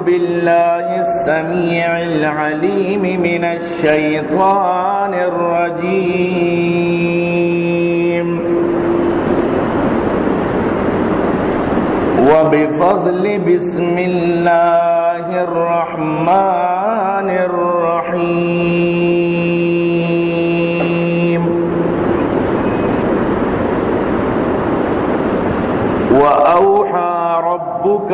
بالله السميع العليم من الشيطان الرجيم. وبفضل بسم الله الرحمن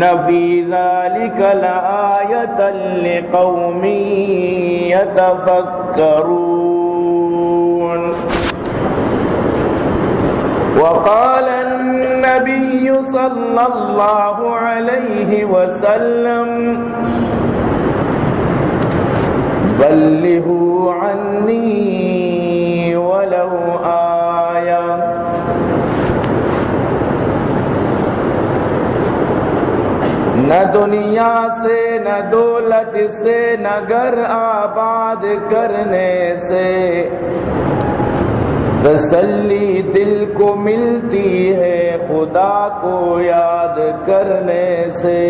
إن في ذلك لآية لقوم يتفكرون وقال النبي صلى الله عليه وسلم بلغوا عني نہ دنیا سے، نہ دولت سے، نہ گھر آباد کرنے سے۔ تسلی دل کو ملتی ہے خدا کو یاد کرنے سے۔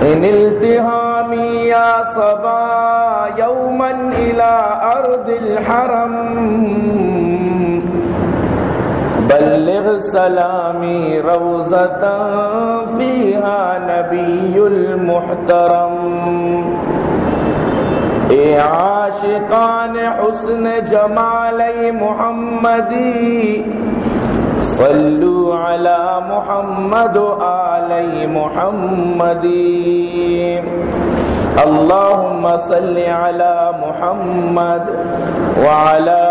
ان التهامي يا صبا يوما إلى أرض الحرم۔ بلغ سلامي روزة فيها نبي المحترم۔ اے عاشقان حسن جمال محمدی صلوا على محمد آل محمد اللهم صل على محمد وعلى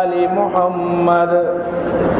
آل محمد۔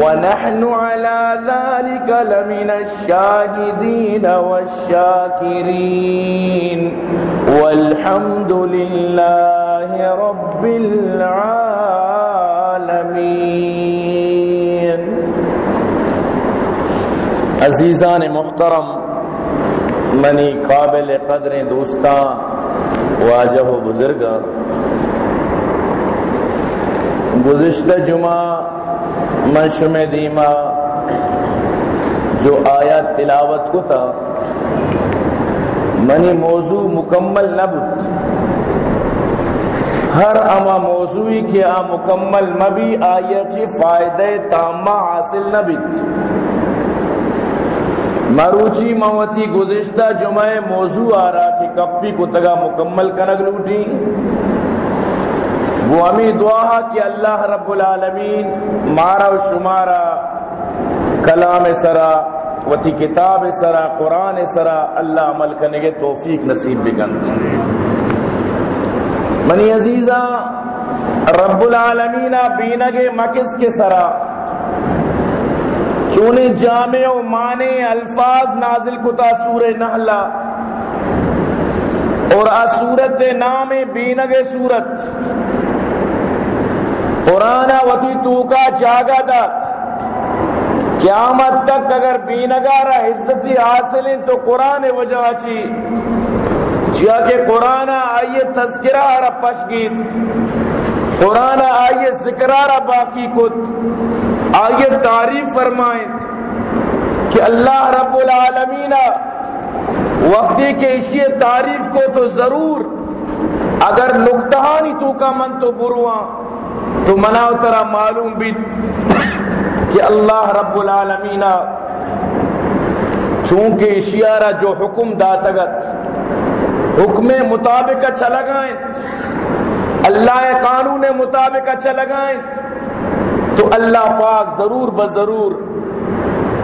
ونحن على ذلك لمن الشاهدين والشاكرين. والحمد لله رب العالمين. عزیزان محترم منی قابل قدر دوستان واجہ و بزرگ گزشتہ جمعہ منشم دیما، جو آیات تلاوت کو تھا، منی موضوع مکمل نہ ہر اما موضوعی کے آ مکمل مبی آیا چی فائدہ تامہ حاصل نہ بیت مروچی موتی گزشتہ جمعہ موضوع آ رہا کہ کپی کو تگا مکمل کنگ لوٹی۔ وہ ہمیں دعا کہ اللہ رب العالمین مارا و شمارا کلام سرا، وتی کتاب سرا، قرآن سرا، اللہ عمل کرنے کے توفیق نصیب بکن منی عزیزہ، رب العالمین بینگ مکس کے سرا۔ چونے جامع و مانے الفاظ نازل کتا سور نحلہ اور آ سورت نام بینگ سورت۔ وتی تو کا جاگا دات قیامت تک اگر بینگارا عزتی حاصل تو قرآن وجہ چی جیا کہ قرآن آئیے تذکرہ را پشگیت قرآن آئیے ذکرارا باقی کت۔ آئیے تعریف فرمائیں۔ کہ اللہ رب العالمین وقتی کے اسی تعریف کو تو ضرور۔ اگر نقطہانی تو کا من تو بروان تو مناو ترا معلوم بھی کہ اللہ رب العالمین چونکہ اشیارہ جو حکم داتگت، حکم مطابق اچھا لگائیں، اللہ قانون مطابق اچھا لگائیں، تو اللہ پاک ضرور بضرور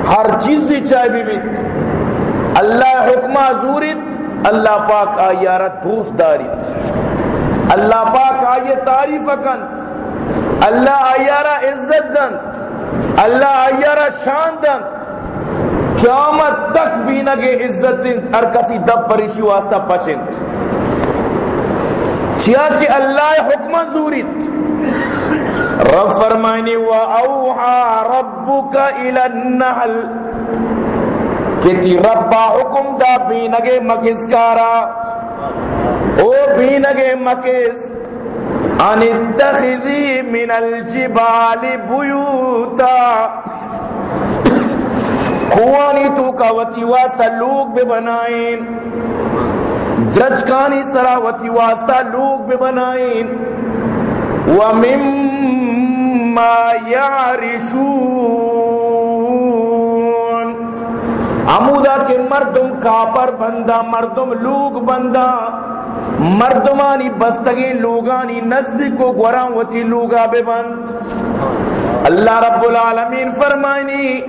ہر چیز چاہے بھی بیت اللہ حکمہ زورت اللہ پاک آئیارہ دوست داریت۔ اللہ پاک آئیے تعریف اکن اللہ آئیارہ عزت دن، اللہ آئیارہ شان دن۔ قیامت تک بھی نگے عزت ہر کسی دب پریشی واسطہ پچن۔ کیا کہ اللہ حکم زوریت رب فرمائنی و اوحا ربک الى النحل۔ کہ تی ربا حکم دا بھی نگے مکس کارا۔ او بھی نگے مکس ان اتخذی من الجبال بیوتا کوانی تو کا وتی واسطہ لوگ بھی بنائیں درجکانی سرا وتی واسطہ لوگ بھی بنائیں ومما یعرشون عمودہ کے مردم کافر بندہ مردم لوگ بندہ مردمانی بستگی، لوگانی نزدیک کو وتی لوگا بے بند اللہ رب العالمین فرمائنی،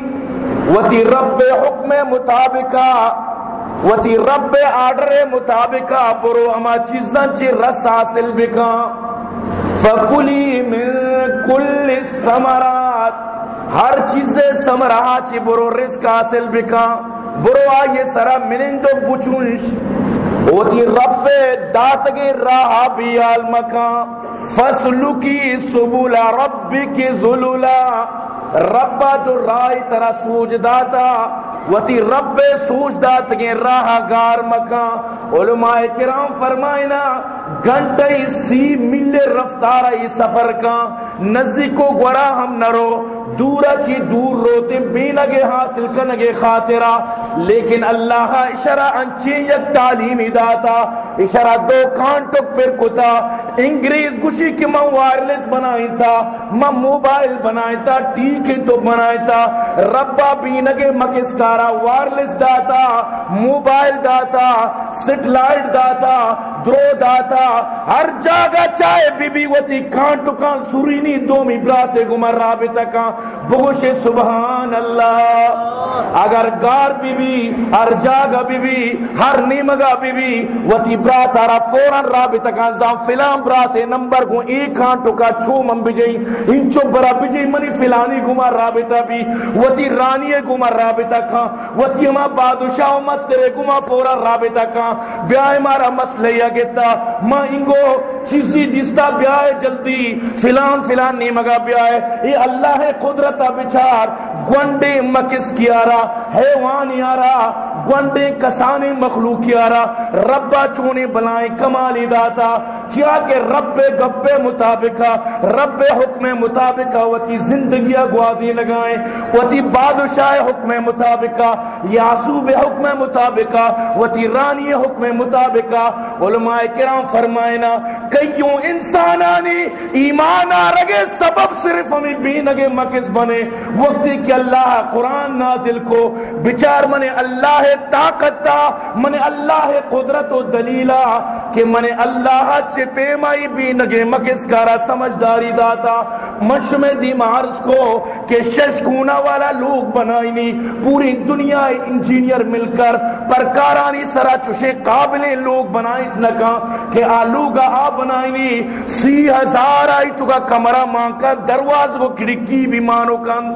وتی رب حکم مطابقہ، وتی رب آرڈر مطابقہ، برو ہما چیزاں چی رس حاصل بکا. فکلی من کل سمرات ہر چیز سمرہا چی برو رزق حاصل بکا. برو آئیے سرا منندو بچونش. ہوتی رب داتگی راہ بیال مکان۔ فصلو کی سبولا رب کی ظلولا ربا جو رائی طرح سوج داتا، وتی رب سوج داتگی راہ گار مکان۔ علماء کرام فرمائنا، گھنٹے سی ملے رفتارہ یہ سفر کا نزدیکو گوڑا ہم نرو دورا چی دور روتے بے لگے حاصل کنگے خاطرہ، لیکن اللہ اشارہ انچی یک تعلیمی داتا، اشارہ دو کانٹک پر کتا، انگریز گوشی کی میں وائرلیس بنائی تھا، میں موبائل بنائی تھا ٹیک تو بنائی تھا، ربا بینگے مکسکارا wireless data, mobile data, satellite data, درو داتا، ہر جاگہ چاہے بی بی وتی کانٹو کان سورینی دومی براتے گمر رابطہ کان بگوش سبحان اللہ۔ اگر گار بی بی ہر جاگہ بی بی ہر نیمگا بی بی وتی برات آرا فوراں رابطہ کان زام فلان براتے نمبر کو ایک کانٹو کا چھو من بجئی۔ انچو برا بجئی منی فلانی گمر رابطہ بھی۔ وتی رانی گمر رابطہ کان وتی ہما بادشاہ مسترے گمر فوراً رابطہ کان بیائے مارا مسئلہ یا گتا ماں انگو چیزی جستا بیائے جلدی، فلان فلان نیمگا بیائے یہ اللہ ہے قدرت بچار گونڈے مکس کی آرا حیوان یارا، گونڈے کسانے مخلوق یارا ربا چونے بلائیں کمالی داتا کیا کہ رب گبے مطابقہ رب حکم مطابقہ وتی زندگیاں گوازی لگائیں، وتی بادشاہ حکم مطابقہ یاسوب حکم مطابقہ وتی رانی حکم مطابقہ علماء کرام فرمائنا کئیوں انسانانی ایمان آرگے سبب صرف ہمیں بینگے مکس بنے۔ وقتی کہ اللہ قرآن نازل کو، بچار منے اللہ طاقت تا منے اللہ قدرت و دلیلہ کہ منے اللہ چے پیمائی بینگے مکس کارا سمجھداری داتا مشم دی مارس کو کہ شش گونا والا لوگ بنائی نہیں پوری دنیا انجینئر مل کر پرکارانی سرا چوشے قابل لوگ بنائی نکا کہ آلو گا آ بنائی سی ہزار آئی تو کا کمرہ مانگ کر درواز کو کھڑکی بھی مانو کن۔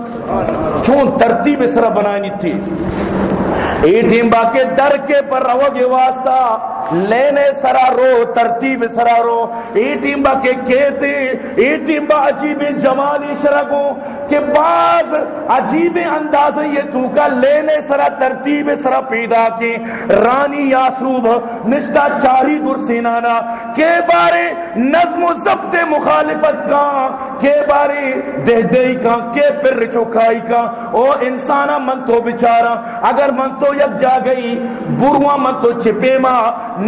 چون ترتیب سرا بنائی تھی۔ اے ٹیم باقی در کے پر روگ واسطہ لینے سرا رو، ترتیب سرا رو۔ ای کے کہتے ای عجیب جمالی شرگوں کہ بعض عجیب انداز یہ تو کا لینے سرا، ترتیب سرا پیدا کی۔ رانی یاسوب نشتا چاری در سینانا۔ کے بارے نظم و ضبط مخالفت کا۔ کے بارے دہ دہی کا، کے پر چوکائی کا۔ او انسانا من تو بچارا، اگر من تو یک جا گئی بروا من تو چپے ماں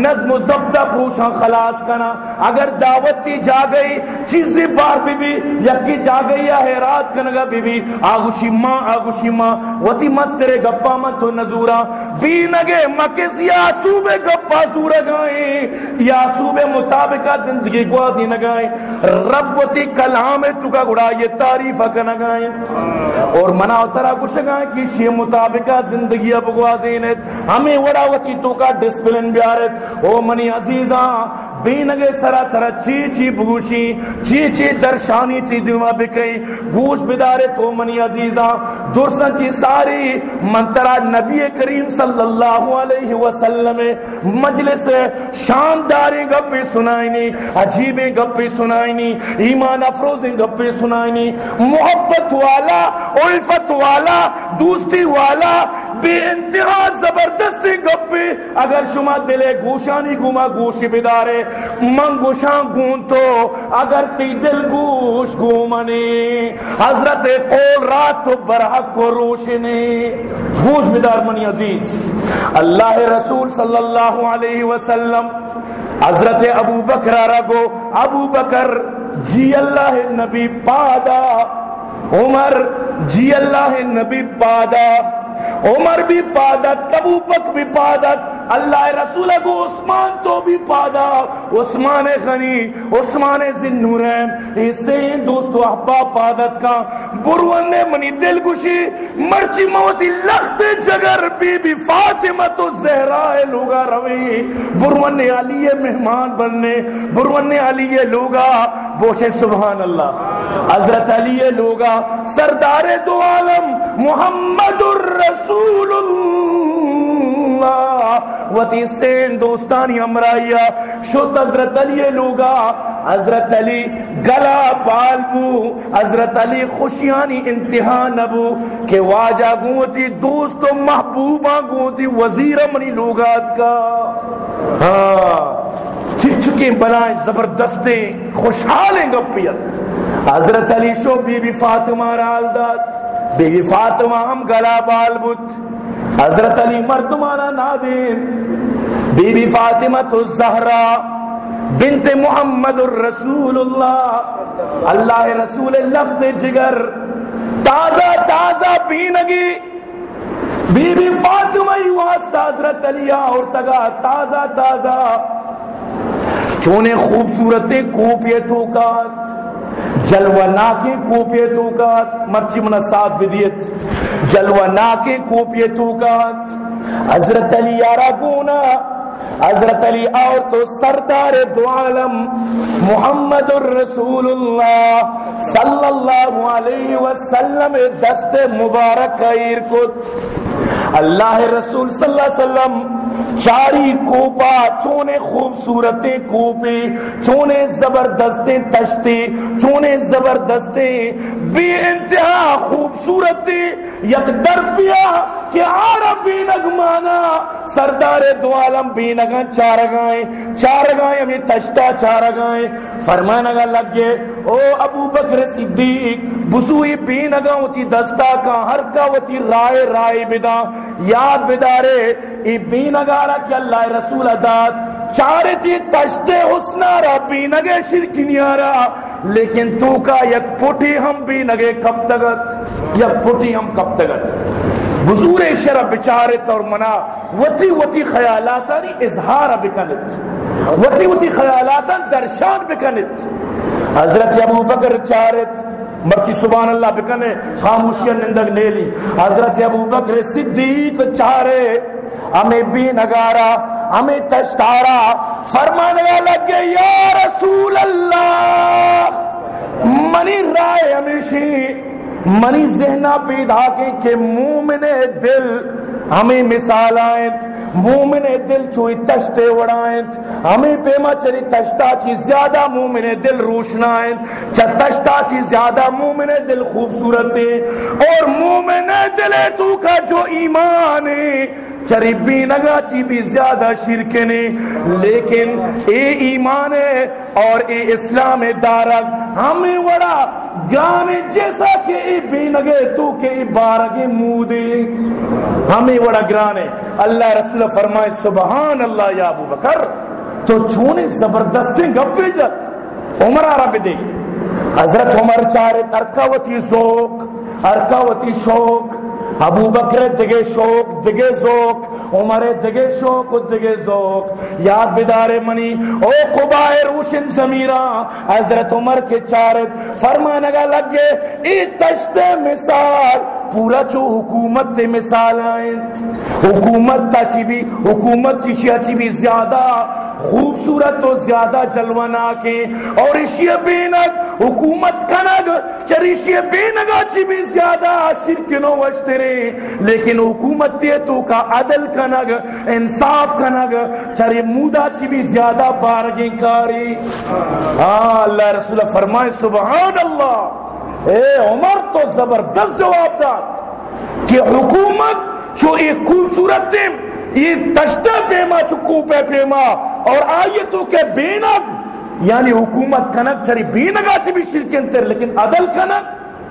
نظم و ضبطہ پوچھا خلاص کنا۔ اگر دعوت کی جا گئی، چیزی بار بی بی یکی جا گئی، یا حیرات کنگا بی بی آگوشی ماں آگوشی ماں وطی مت تیرے گپا مت تو نزورا۔ بی نگے مکس یا صوبے گپا زورا گائیں یا صوبے مطابقہ زندگی گوازی نگائیں رب وطی کلام چکا گڑا یہ تعریف کا گائیں۔ اور منا اترا کچھ گائیں کہ شی مطابقہ زندگی اب گوازی ہمیں وڑا وطی تو کا ڈسپلن بیارت۔ او منی عزیزاں بینگے سرا سرا چی چی بگوشی چی چی درشانی تی دیما بکئی۔ گوش بدارے تو منی عزیزاں درسن چی ساری منترا نبی کریم صلی اللہ علیہ وسلم مجلس شانداری گپی سنائنی عجیب گپی سنائنی، ایمان افروز گپی سنائنی، محبت والا، الفت والا، دوستی والا بے انتہا زبردستی گپی۔ اگر شما دلے گوشانی گوما گوشی بدارے من گوشان گون تو، اگر تی دل گوش گومنی، حضرت قول رات تو برحق کو روشنی۔ گوش بدار منی عزیز، اللہ رسول صلی اللہ علیہ وسلم، حضرت ابو بکر رگو، ابو بکر جی اللہ نبی پادا، عمر جی اللہ نبی پادا۔ عمر بھی پادت ابو پک بھی پادت اللہ رسول کو عثمان تو بھی پادا عثمان غنی، عثمان ذنورین اسے دوستو احبا پادت کا۔ بروان نے منی دل گشی مرچی موتی لخت جگر، بی بی فاطمہ تو زہرائے لوگا روی۔ بروان نے علی مہمان بننے، بروان نے علی لوگا بوشے سبحان اللہ۔ حضرت علی لوگا، سردار دو عالم، محمد الرسول اللہ۔ وتی سین دوستانی امرائیا شد حضرت علی لوگا، حضرت علی گلا بالبو حضرت علی خوشیانی انتہا نبو کہ واجہ گوتی دوست و محبوبہ گوتی وزیر منی لوگات کا ہاں چچکیں بنائیں زبردستیں، خوشحالیں گپیت حضرت علی شو، بی بی فاطمہ رال داد بی بی فاطمہ ہم گلا بال بت حضرت علی مردمانا نادین بی بی فاطمہ تو بنت محمد الرسول اللہ اللہ رسول لفظ جگر، تازہ تازہ پینگی۔ بی بی فاطمہ ہی واسطہ حضرت علی، اور تگا تازہ تازہ۔ چونے خوبصورتیں کوپیتوں کا جلوہ ناکی کوپیتو کا مرچی منصات بدیت. جلوہ ناکی کوپیتو کا. حضرت علی یارا گونا حضرت علی اور تو سردار دو عالم. محمد الرسول اللہ صلی اللہ علیہ وسلم دست مبارک خیر کت. اللہ رسول صلی اللہ علیہ وسلم چاری کوپا، چونے خوبصورتیں کوپے، چونے زبردستیں تشتے، چونے زبردستیں بے انتہا خوبصورتیں، یک درفیہ کہ عربی نگمانا سردار دو عالم بی نگن چار گائیں چار گائیں ہمیں تشتا چار گائیں فرمانا گا لگ گئے، او ابو بکر صدیق بسوئی بی نگا ہوتی دستا کا ہر کا ہوتی رائے رائے بدا یاد بدارے۔ ای بی نگارا کہ اللہ رسول اداد چارے تھی تشتے حسنارا بھی نگے شرکنیارا لیکن تو کا یک پوٹی ہم بھی نگے کب تگت یک پوٹی ہم کب تگت بزور شرع بچارت اور منا۔ وتی وتی خیالاتا نی اظہار بکنت۔ وتی وتی خیالاتا درشان بکنت۔ حضرت ابو بکر چارت مرچی سبحان اللہ بکنے، خاموشی نندگ نیلی۔ حضرت ابو بکر صدیق چارے، ہمیں بھی نگارا، ہمیں تشتارا۔ فرمانے لگے یا رسول اللہ، منی رائے ہمیشی، منی ذہنہ پیدا کے کہ مومن دل ہمیں مثال آئیں، مومن دل چوئی تشتے وڑائیں، ہمیں پیما چلی تشتا چی زیادہ مومن دل روشنائیں چا تشتا چی زیادہ مومن دل خوبصورت اور مومن دل تو کا جو ایمان ہے۔ چری بھی نگا چی بھی زیادہ شرک نے۔ لیکن اے ایمان ہے اور اے اسلام دارک ہمیں وڑا گانے جیسا کہ اے بے نگے تو کہ اے بارگے مودے ہمیں وڑا گرانے اللہ رسول فرمائے، سبحان اللہ یا ابو بکر، تو چونے زبردستیں گپے جت عمر عرب دے۔ حضرت عمر چارے ارکاوتی ذوق ارکاوتی شوق۔ ابو بکر دگے شوق، دگے ذوق، عمر دگے شوق دگے ذوق۔ یاد بدار منی، او قبائے روشن سمیرا حضرت عمر کے چارت فرمانے گا لگے ای تشت مثال، پورا جو حکومت تے مثال آئیں حکومت تا چی بھی، حکومت چی چی بھی زیادہ خوبصورت تو زیادہ جلوانا کے اور اسی بینک حکومت کنگ چریشی بینگا چی بھی زیادہ شرکنو وشترے لیکن حکومت تے تو کا عدل کنگ، انصاف کنگ چری مودا چی بھی زیادہ بارگیں کاری۔ ہاں اللہ رسول فرمائے سبحان اللہ اے عمر، تو زبردست جواب داد کہ حکومت جو ایک خوبصورت دے یہ تشتہ پیما چکو پہ پیما۔ اور آیتوں کے بینگ یعنی حکومت کنک چری بینگا سے بھی شرکن تر لیکن عدل کنک،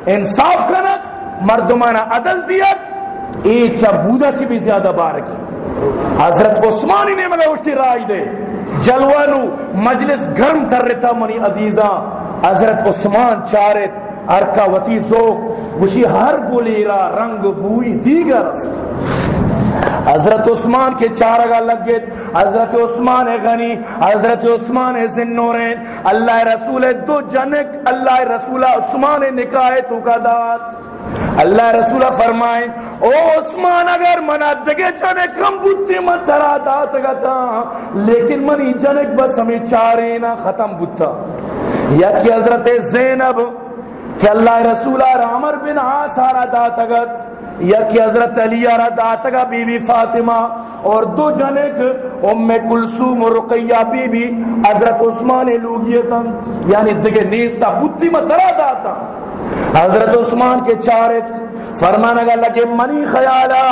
انصاف کنک، مردمانہ عدل دیا، اے چبودہ سے بھی زیادہ بار کی حضرت عثمانی نے مگا اٹھتی رائے دے۔ جلوانو مجلس گرم کر رہتا منی عزیزاں۔ حضرت عثمان چارت ارکا وتی ذوق وشی ہر گولی رنگ، بوئی، دیگر حضرت عثمان کے چارگا لگ گئے۔ حضرت عثمان غنی، حضرت عثمان زنورین اللہ رسول دو جنک، اللہ رسول عثمان نکاح تو کا دات اللہ رسول فرمائے، او عثمان، اگر منا دگے چانے کم بوتی من ترا دات گتا۔ لیکن منی جنک بس ہمیں چارے نہ ختم بوتا یا کہ حضرت زینب کہ اللہ رسول عمر بن آسارا دات گت یا کہ حضرت علی داتگا بی بی فاطمہ، اور دو جنک ام کلثوم اور رقیہ بی بی حضرت عثمان لوگیتن یعنی دگے نیستا بدھی میں درا داتا۔ حضرت عثمان کے چارت فرمانا گا لگے منی خیالا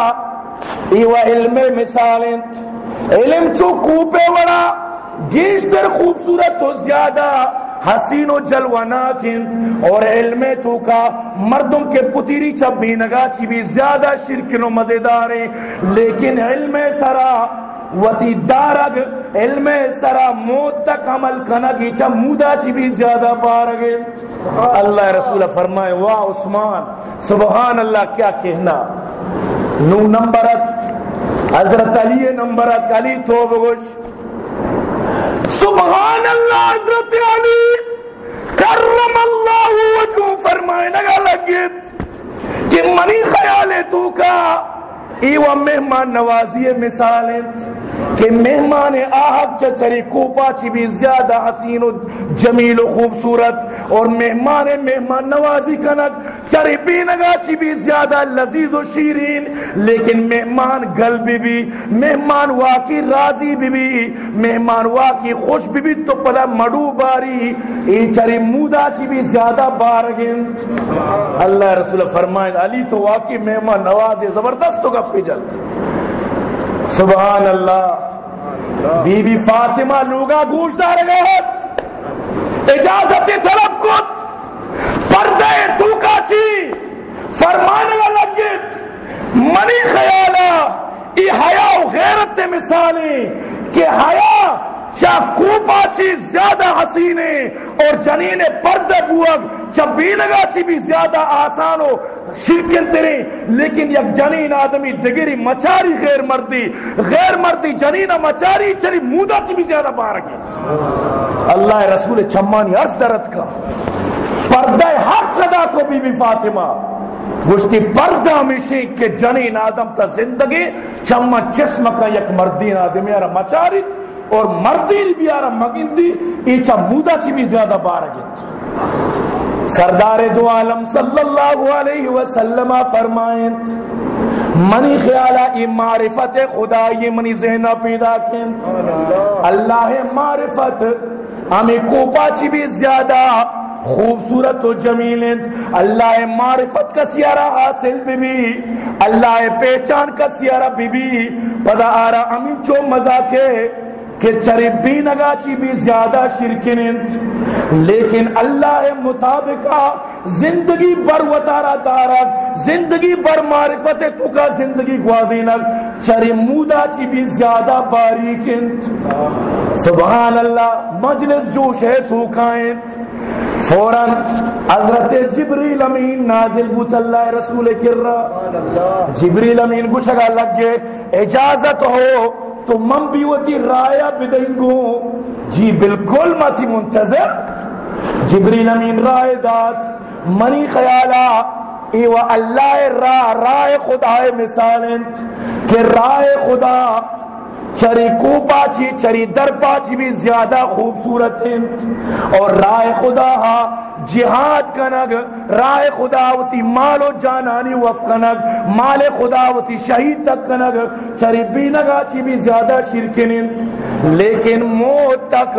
ایوہ علم مثالت علم چو کوپے وڑا، گیشتر خوبصورت تو زیادہ۔ حسین و جلوانا چند اور علم تو کا مردم کے پتیری چبی نگا چی بھی زیادہ شرکن و مزیدار ہیں۔ لیکن علم سرا وتی دارگ، علم سرا موت تک عمل کنگی چا مودا چی بھی زیادہ پارگے اللہ رسول فرمائے، واہ عثمان، سبحان اللہ، کیا کہنا؟ نو نمبرت، حضرت علی نمبرت، علی تو بگوش سبحان اللہ، حضرت علی، کرم اللہ وجو فرمائے لگا لگت کہ منی خیال تو کا، ایوہ مہمان نوازی مثال کہ مہمان آہد چچری کوپا چی بھی زیادہ حسین و جمیل و خوبصورت اور مہمان مہمان نوازی کنک چری بینگا چی بھی زیادہ لذیذ و شیرین، لیکن مہمان گل بھی بھی مہمان واقعی راضی بھی بھی، مہمان واقعی خوش بھی بھی تو پلا مڑو باری ای چری مودا چی بھی زیادہ بارگن اللہ رسول فرمائے، علی تو واقعی مہمان نوازی زبردست تو گپی جلد سبحان اللہ۔ بی بی فاطمہ لوگا گوشدار رہت اجازت طلب کت پردے تو کاچی فرمانے والا لگت منی خیالہ۔ ای حیا و غیرت مثالی کہ حیا چا کوپا چی زیادہ حسینے اور جنین پرد بوگ چبی لگا چی بھی زیادہ آسان ہو شرکن تیرے لیکن یک جنین آدمی دگری مچاری غیر مردی غیر مردی جنین مچاری، چلی مودا چی بھی زیادہ بارکی اللہ رسول چمانی عرض درد کا۔ پردہ حق صدا کو بی بی فاطمہ۔ گشتی پردہ مشی کہ جنین آدم تا زندگی، چمہ چشم کا یک مردین آدم یارا مچاری اور مردین بھی یارا مگندی ایچا مودا چی بھی زیادہ بار بارگت سردار دو عالم صلی اللہ علیہ وسلم فرمائیں، منی خیالہ ای معرفت خدا، یہ منی ذہنہ پیدا کن۔ اللہ معرفت، ہمیں کوپا چی بھی زیادہ خوبصورت و جمیل اللہ معرفت کا سیارہ حاصل بھی بھی اللہ پہچان کا سیارہ بھی بھی پدا آرہ امین چو مزا کے کہ چربی نگاچی بھی زیادہ شرکن لیکن اللہ مطابقہ زندگی بر وطارہ دارک زندگی بر معرفت تو کا زندگی گوازینک چری مودا چی بھی زیادہ باریک سبحان اللہ، مجلس جوش ہے تو کائیں۔ فوراً حضرت جبریل امین نازل بوت اللہ رسول کر رہا جبریل امین کو شگا لگ گئے۔ اجازت ہو۔ تو من بھی ہوتی رایا بدیں گو جی بالکل ماتی منتظر۔ جبریل امین رائے دات منی خیالا، ایو اللہ را رائے خدا مثال کہ رائے خدا چری کو پاچی، چری در پاچی بھی زیادہ خوبصورت ہیں۔ اور رائے خدا جہاد کنگ، رائے خدا ہوتی مال و جانانی وف کنگ، مال خدا ہوتی شہید تک کنگ، چری بی نگا چی بھی زیادہ شرکن لیکن موت تک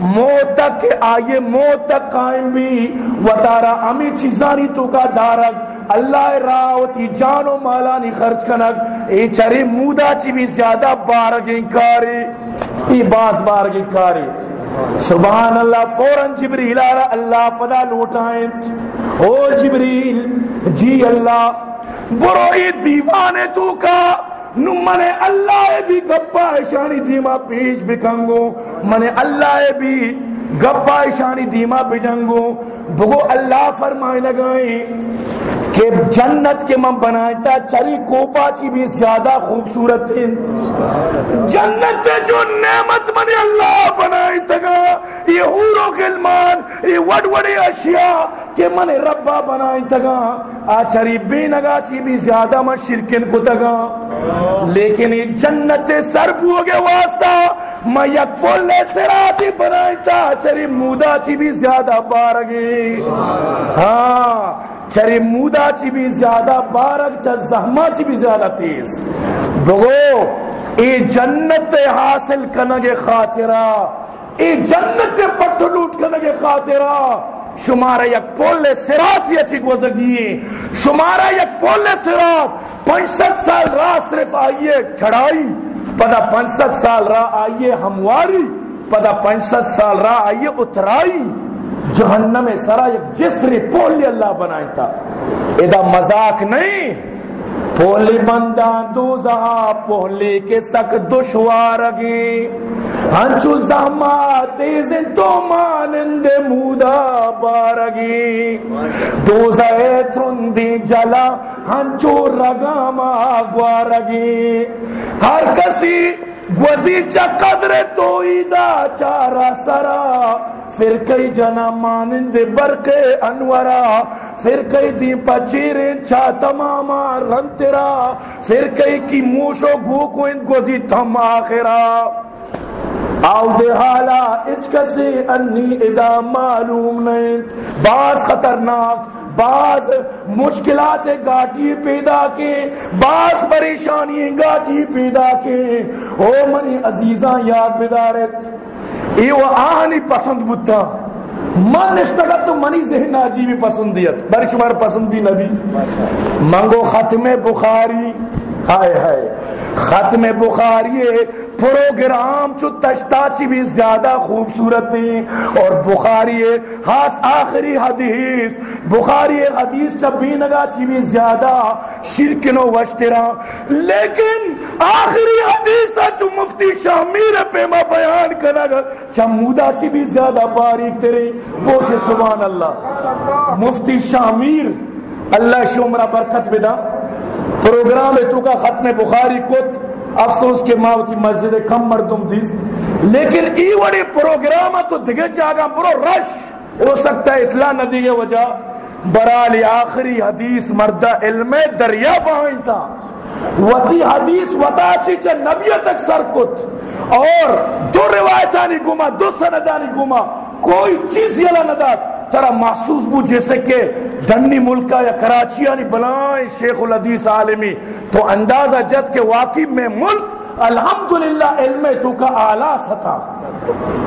موت تک آئیے، موت تک قائم بھی۔ وطارہ امی چیزانی تو کا دارک اللہ راوتی جان و مالا نی خرچ کنک، اے چرے مودا چی بھی زیادہ بارگیں کاری ای باز بارگیں کاری۔ سبحان اللہ فوراں جبریل آرہ اللہ پدا لوٹائیں۔ او جبریل جی اللہ برو ای دیوانے تو کا، نو منے اللہ بھی گپا شانی دیما پیش بکنگو۔ منے اللہ بھی گپا شانی دیما بجنگو۔ بگو اللہ فرمائے لگائیں۔ کہ جنت کے من بناتا چری کوپا چی بھی زیادہ خوبصورت ہے جنت جو نعمت من اللہ بنائی تگا یہ حور غلمان یہ وڈ وڈی اشیاء کہ من ربا بنائی تگا آچری بے نگا چی بھی زیادہ من شرکن کو تگا لیکن یہ جنت سر بوگے واسطہ میں یک پول سراتی بنائی تا چری مودا چی بھی زیادہ بارگی۔ ہاں۔ چری مودا چی بھی زیادہ، بارک چا زہما چی بھی زیادہ تیز۔ دگو اے جنت حاصل کنگ خاطرہ اے جنت پٹ لوٹ کنگ خاطرہ۔ شمارا یک پول سرات یا چی گوزگی شمارا یک پول سرات پنچت سال راہ صرف آئیے چھڑائی، پدا پنچت سال راہ آئیے ہمواری، پدا پنچت سال راہ آئیے اترائی۔ جہنم سرا ایک جسری پولی اللہ بنائی تھا۔ ادا مذاق نہیں۔ پولی بندان دو زہا پولی کے سک دشوار گی۔ ہنچو زہما تیزن تو مانند مودا بارگی دو زہے تھندی جلا، ہنچو رگاما گوارگی ہر کسی گوزی چا قدر توئی دا چارا سرا۔ پھر کئی جنا مانند برق انورا، پھر کئی دی پچیریں چا تماما رنترا پھر کئی کی موشو گو کو ان کو زی تم آخرا۔ آو دے حالا اچکسی انی ادا معلوم نہیں۔ بعض خطرناک، بعض مشکلات گاٹی پیدا کے، بعض پریشانی گاٹی پیدا کے۔ او منی عزیزاں یاد بدارت و آنی پسند بودتا۔ من تو منی ذہن عجیبی پسندیت بر شمار پسندی نبی۔ منگو ختم بخاری۔ ہائے ہائے۔ ختم بخاری پروگرام چو تشتاچی بھی زیادہ خوبصورت تھی۔ اور بخاری خاص آخری حدیث۔ بخاری حدیث بھی نگا چی بھی زیادہ شرکن و وشترا لیکن آخری حدیث چو مفتی شامیر پہ ما بیان کرنا گا۔ چمودا چی بھی زیادہ باریک تیرے بوش سبحان اللہ۔ مفتی شامیر اللہ شمرہ برکت بدا پروگرام تو کا ختم بخاری کت، افسوس کے ماوتی مسجد کم مردم تھی لیکن ای وڑی پروگرام تو دگے جاگا برو رش۔ ہو سکتا ہے اطلاع ندی کے وجہ۔ برالی آخری حدیث مردہ علم دریا پہنچ تھا۔ وتی حدیث وتا چیچے نبی تک سر کت۔ اور دو روایتانی گما دو سندانی گما کوئی چیز یلا نداد ترا محسوس بو، جیسے کہ دنی ملکہ یا کراچی یعنی بلائیں شیخ الحدیث عالمی۔ تو اندازہ جد کے واقعی میں ملک، الحمدللہ، علم تو کا آلہ ستا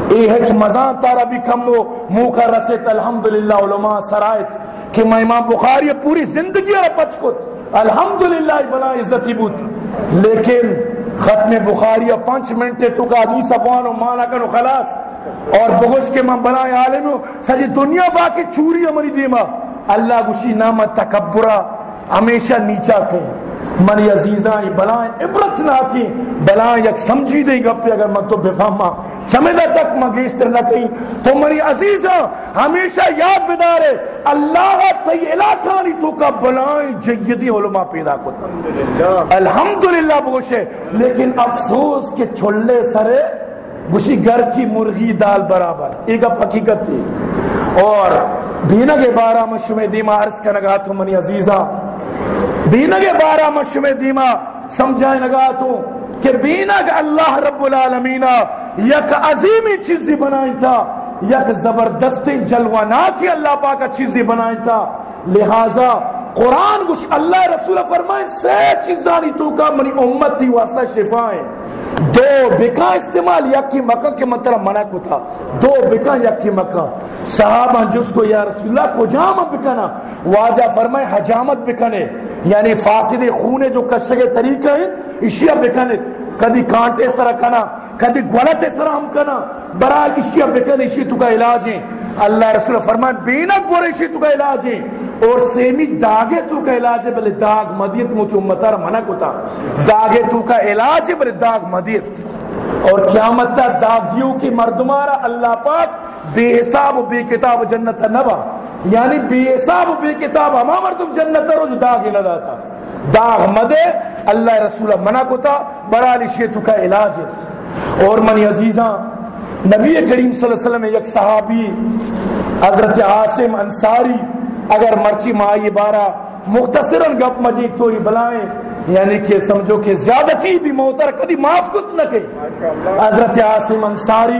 اے ہچ مزان تارا بھی کم ہو منہ کا رسیت الحمدللہ علماء سرائت کہ میں امام بخاری پوری زندگی ہے پچ کت۔ الحمدللہ، بلا عزتی بود۔ لیکن ختم بخاری پانچ منٹ تو کا حدیث افوان و مانا کنو خلاص۔ اور بغش کے من بنائے عالم سجی دنیا باقی چوری ہماری دیما۔ اللہ گشی نام تکبرہ ہمیشہ نیچا تھے منی عزیزاں بلائیں عبرت نہ تھی بلائیں یک سمجھی دے گپے اگر من تو بفہما۔ سمجھا تک مگیشتر نہ کہیں تو منی عزیزاں ہمیشہ یاد بدارے۔ اللہ تی علاقانی تو کا بلائیں جیدی علماء پیدا کتا۔ الحمدللہ۔ بوشے لیکن افسوس کے چھلے سرے گوشی گھر کی مرغی دال برابر ایک حقیقت تھی۔ اور دینا کے بارہ مشم دیما عرض کا نگا تو منی عزیزہ دینا کے بارہ مشم دیما سمجھائے نگا تو کہ بینا کہ اللہ رب العالمین یک عظیمی چیزی بنائی تھا، یک زبردستی جلواناتی اللہ پاک چیزی بنائی تھا۔ لہذا قرآن گوش اللہ رسول فرمائے سے چیزانی تو کا منی امت تھی، واسطہ شفائیں دو بکا استعمال، یکی مکہ کے مطلب منع کو تھا۔ دو بکا یکی مکہ۔ صحابہ جس کو، یا رسول اللہ، کو جام بکنا واجہ فرمائے، حجامت بکنے یعنی فاسد خونے جو کشے کے طریقہ ہیں اشیاء بکنے کدی کانٹے سر کنا کدی گولت سر ہم کنا برال اشیاء بکنے اشیاء تو کا علاج ہیں۔ اللہ رسول فرمائے بینک بورے اشیاء تو کا علاج ہیں۔ اور سیمی داغے تو کا علاج ہے، بلے داغ مدیت موچو امتار منع کو تھا داغے تو کا علاج ہے، بلے داغ مدیت۔ اور قیامت تا داغیوں کی مردمارا اللہ پاک بے حساب و بے کتاب جنت نبا۔ یعنی بے حساب و بے کتاب ہما مردم جنت رو جو داغ لگا تھا۔ داغ مدے، اللہ رسول منع کو تھا برالی شیطو کا علاج ہے۔ اور منی عزیزاں، نبی کریم صلی اللہ علیہ وسلم یک صحابی، حضرت عاصم انصاری اگر مرچی مائی بارہ مختصرا گپ مجید تو ہی بلائیں یعنی کہ سمجھو کہ زیادتی بھی موتر کدی معاف کت نہ کہ حضرت عاصم انصاری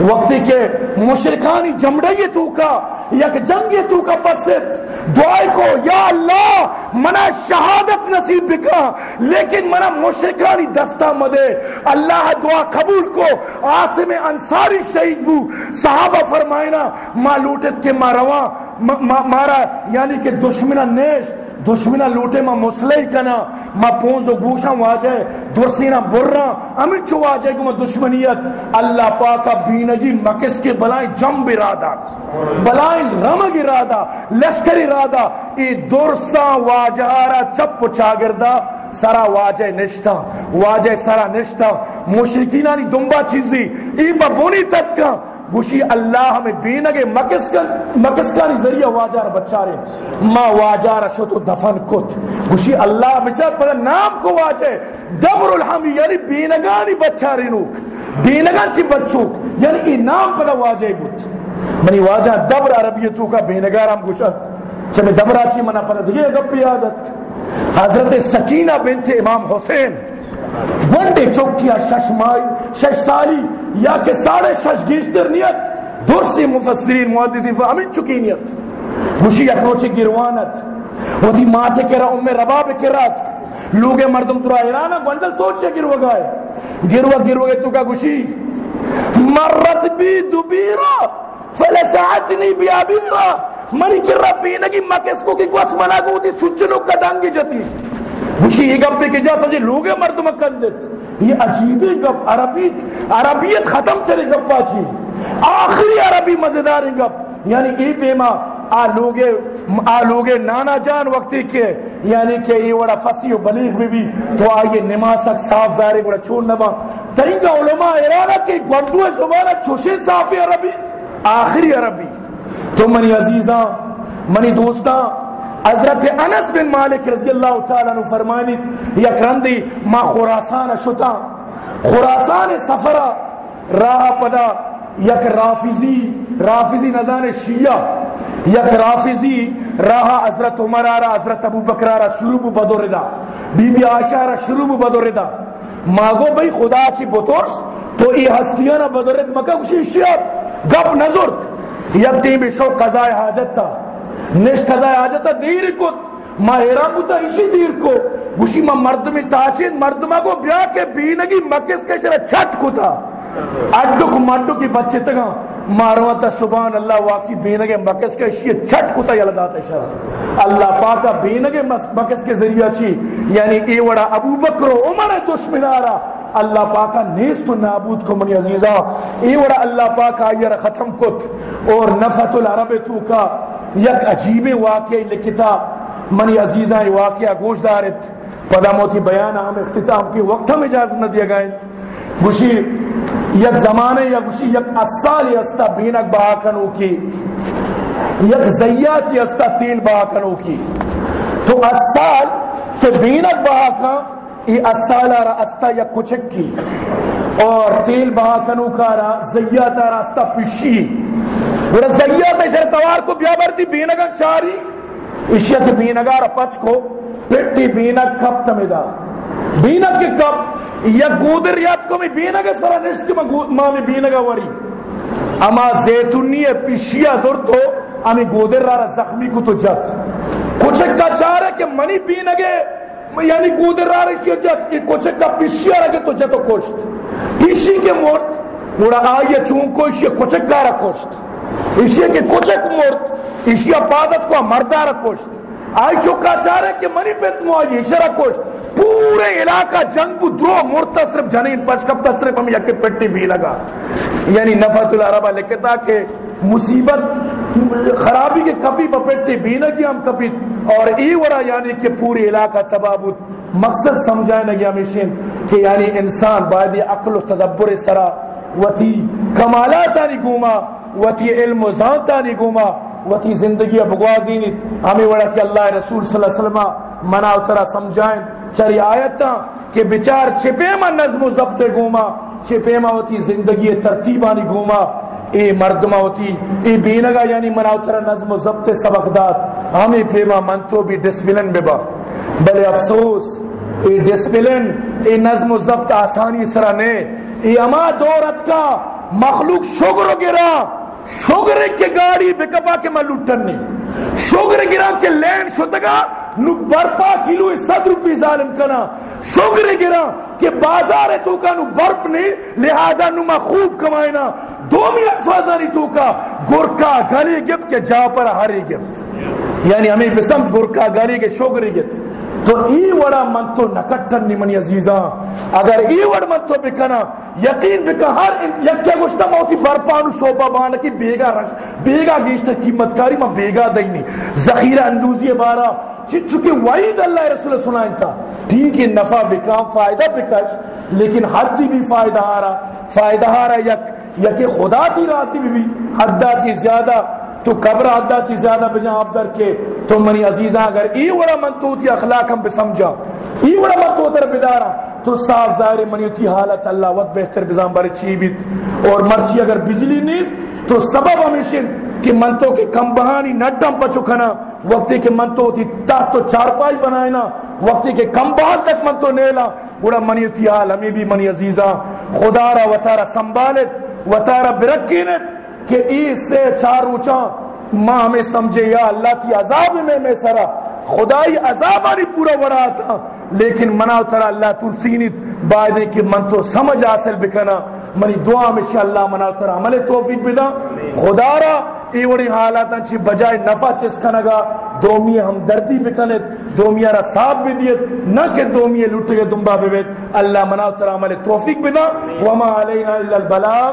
وقتی کے مشرکانی جمڑی تو کا، یک جنگی تو کا پسد دعائی کو، یا اللہ منا شہادت نصیب بکا۔ لیکن منا مشرکانی دستا مدے۔ اللہ دعا قبول کو۔ عاصم انصاری شہید بو صحابہ فرمائنا، ما لوٹت کے ما رواں مارا یعنی کہ دشمنہ نیش، دشمنہ لوٹے ما مسلح کنا۔ ما پونز و گوشاں واجے درسینہ برا امین چو واجے کہ ما دشمنیت۔ اللہ پاکا بینجی مکس کے بلائیں جم برادا بلائیں رمگ ارادا لشکر ارادا ای درسا واجہارا چپ چاگردہ سرا واجہ نشتا۔ واجہ سرا نشتا۔ مشرکینانی دنبا چیزی۔ ای با بونی تتکا گوشی اللہ ہمیں بینگے مکسکانی ذریعہ واجار بچارے ما واجار شو تو دفن کت۔ گوشی اللہ ہمیں بچار پر نام کو واجے۔ دبر الحمی یعنی بینگانی بچاری نوک۔ بینگان چی بچوک یعنی ای نام پر واجے بود۔ منی واجہ دبر عربیتو کا بینگار ہم گوشت چلے دبرا چی منا پر دیگے گپی عادت۔ حضرت سکینہ بنت امام حسین۔ ونڈے چوکیا شش مائی شش سالی یا کہ ساڑھے شش گیشتر نیت، درسی مفسرین، محدثین فہمین چکی نیت۔ مشی اکنوچی گروانت وہ دی ماتے کرا ام رباب کرات لوگ مردم ترا ایرانا گوندل توچے گرو گائے۔ گرو گرو گئے تو کا گوشی۔ مرت بی دبیرا فلسعتنی بی آبیرا۔ منی کر ربی نگی مکس کو کی گوس منا گو تی سچنو کدانگی جتی۔ گوشی یہ گپ کہ جا سجے، لوگ مردم کندت۔ یہ عجیب گپ، عربی عربیت ختم چلے گپا چی آخری عربی مزیدار گپ۔ یعنی ای پیما آ لوگے آ لوگے نانا جان وقتی کے۔ یعنی کہ یہ وڑا فسی و بلیغ بھی بھی۔ تو آئیے نماز تک صاف ظاہر وڑا چھوڑ نما ترینگا علماء ایرانا کہ گوندو زبانہ چھوشے صاف عربی، آخری عربی۔ تو منی عزیزاں، منی دوستاں حضرت انس بن مالک رضی اللہ تعالیٰ نے فرمانیت یک رندی ما خراسان شتا، خراسان سفرہ راہ پدا، یک رافضی رافضی نظان شیعہ، یک رافضی، راہ حضرت عمر آرہ حضرت ابو بکر آرہ شروع بو بدو ردا بی بی آشا آرہ شروع بو بدو ردا ماگو بھئی خدا چی بطورس، تو ای ہستیانا بدو رد مکہ کشی شیعہ، گپ نظرت یک تیم شو قضاء حاجت تا۔ نش قضاء حاجت تا دیر کت ما حیران بوتا اسی دیر کو گوشی ما مردمی تاچین، مردمہ کو بیا کے بینگی مکس کے شرح چھٹ کتا۔ اڈو کو مڈو کی بچے تگا ماروا تا سبحان اللہ واقعی بینگے مکس کے شیئے چھٹ کتا یلدا تا شرح اللہ پاکا بینگے مکس کے ذریعہ چی۔ یعنی اے وڑا ابو بکر و عمر دشمنارا اللہ پاکا نیست و نابود کو منی عزیزہ اے وڑا اللہ پاکا یہ ختم کت۔ اور نفت العرب تو کا یک عجیب واقعی لکتا منی عزیزہ یہ واقعہ گوش دارت۔ پدا موتی بیان ہم اختتام کی وقت ہم اجازت نہ دیا گئے۔ گوشی یک زمانے یا گوشی یک اصال استا بینک بہا کنو کی۔ یک زیات استا تیل بہا کنو کی۔ تو اصال کہ بینک بہا کن یہ اصال را استا یک کچک کی۔ اور تیل بہا کنو کارا زیات را استا پشی۔ اور زیات شرطوار کو بیا برتی بینک چاری۔ اشیت بینگا را پچ کو، پٹی بینک کپ تمیدا بینک کے کپ، یا گودر یاد کو میں بینگا سرا نشک ماں میں بینگا وری اما زیتونی پیشیا زور تو، امی گودر را زخمی کو تو جت۔ کچھ کا چار ہے کہ منی بینگے یعنی گودر را رشی جت کہ کچھ کا پیشیا رکھے تو جتو کشت۔ پیشی کے مورت مڑا آئیے چون کو اسی کچھ کا را کشت۔ اسی کے کچھ مورت اسی عبادت کو مردہ را کشت آئی چکا چاہ رہے کہ منی پہ تم آئی اشارہ کشت پورے علاقہ جنگ کو دو مرتا صرف جنین پچ کب تک صرف ہم یک پٹی بھی لگا۔ یعنی نفت العربہ لکھتا کہ مصیبت خرابی کے کبھی پپٹی بھی نہ کی ہم کبھی۔ اور ای ورا یعنی کہ پوری علاقہ تبابت مقصد سمجھائے نگی ہمیشن کہ یعنی انسان باید عقل و تدبر سرا وتی کمالات آنی گوما۔ وتی علم و ذات آنی گوما، وتی زندگی بگوازی ہمیں وڑا کہ اللہ رسول صلی اللہ علیہ وسلم منا اترا سمجھائیں. چری آیتا کہ بچار چھپے ما نظم و ضبط گوما، چھپے ما ہوتی زندگی ترتیبانی گوما. اے مردمہ ہوتی اے بینگا یعنی مناوتر نظم و ضبط سبق داد. ہمیں پیما من تو بھی ڈسپلن بے با. بلے افسوس، اے ڈسپلن اے نظم و ضبط آسانی سرا نے. اے اما دورت کا مخلوق شگر گرا. شگر کے گاڑی بکپا کے میں لٹن نہیں۔ شگر گرا کے لین شدگا، نو برپا کلو صد روپی ظالم کنا۔ شگر گرا کہ بازار تو کا نو برپ نہیں، لہذا نو ما خوب کمائنا دو منٹ فازانی تو کا۔ گرکا گلی گفت کے جا پر ہری گفت۔ یعنی ہمیں بسم گرکا گلی کے شگری گفت۔ تو ای وڑا من تو نکٹن نی منی عزیزاں اگر ای وڑ من تو بکنا، یقین بکا، ہر یک کیا گوشتا موتی برپانو سوپا بانا کی بیگا رش، بیگا گیشتا قیمت کاری میں بیگا دینی. ذخیرہ اندوزی بارا چونکہ وعید اللہ رسول سنائیں تھا ٹھیک ہے، نفع بکا، فائدہ بکش لیکن حد بھی فائدہ آ فائدہ آ یک یک خدا کی راتی بھی حدہ چیز زیادہ تو قبر حدہ چیز زیادہ بجا آپ در کے تو منی عزیزہ اگر ای وڑا من تو تی اخلاق ہم بسمجھا ای وڑا من تو تر بدارا، تو صاف ظاہر منی تی حالت اللہ وقت بہتر بزام بار چیبیت اور مرچی اگر بجلی نیس تو سبب ہمیشن کہ منتو کے کم بہانی نڈم پچو کھنا وقتی کے منتو تھی تحت تو چارپائی بنائنا وقتی کے کم بہان تک منتو نیلا۔ بڑا منی تی حال ہمیں بھی منی عزیزہ خدا را وطارا سنبالت وطارا برکینت کہ ای سے چار اونچا ماں ہمیں سمجھے یا اللہ کی عذاب میں میں سرا، خدائی عذاب آنی پورا بڑا تھا۔ لیکن منا ترا اللہ ترسینت بائدے کہ من تو سمجھ حاصل بکنا۔ منی دعا میں شاء اللہ منا ترا عمل توفیق بدا خدا را، ای وڑی حالات چی بجائے نفع چس کنگا دومی ہمدردی بکنت دومی را صاحب بھی دیت۔ نہ کہ دومی لٹ کے دنبا بیت اللہ منا ترا عمل توفیق بنا۔ وما علینا الا البلاغ۔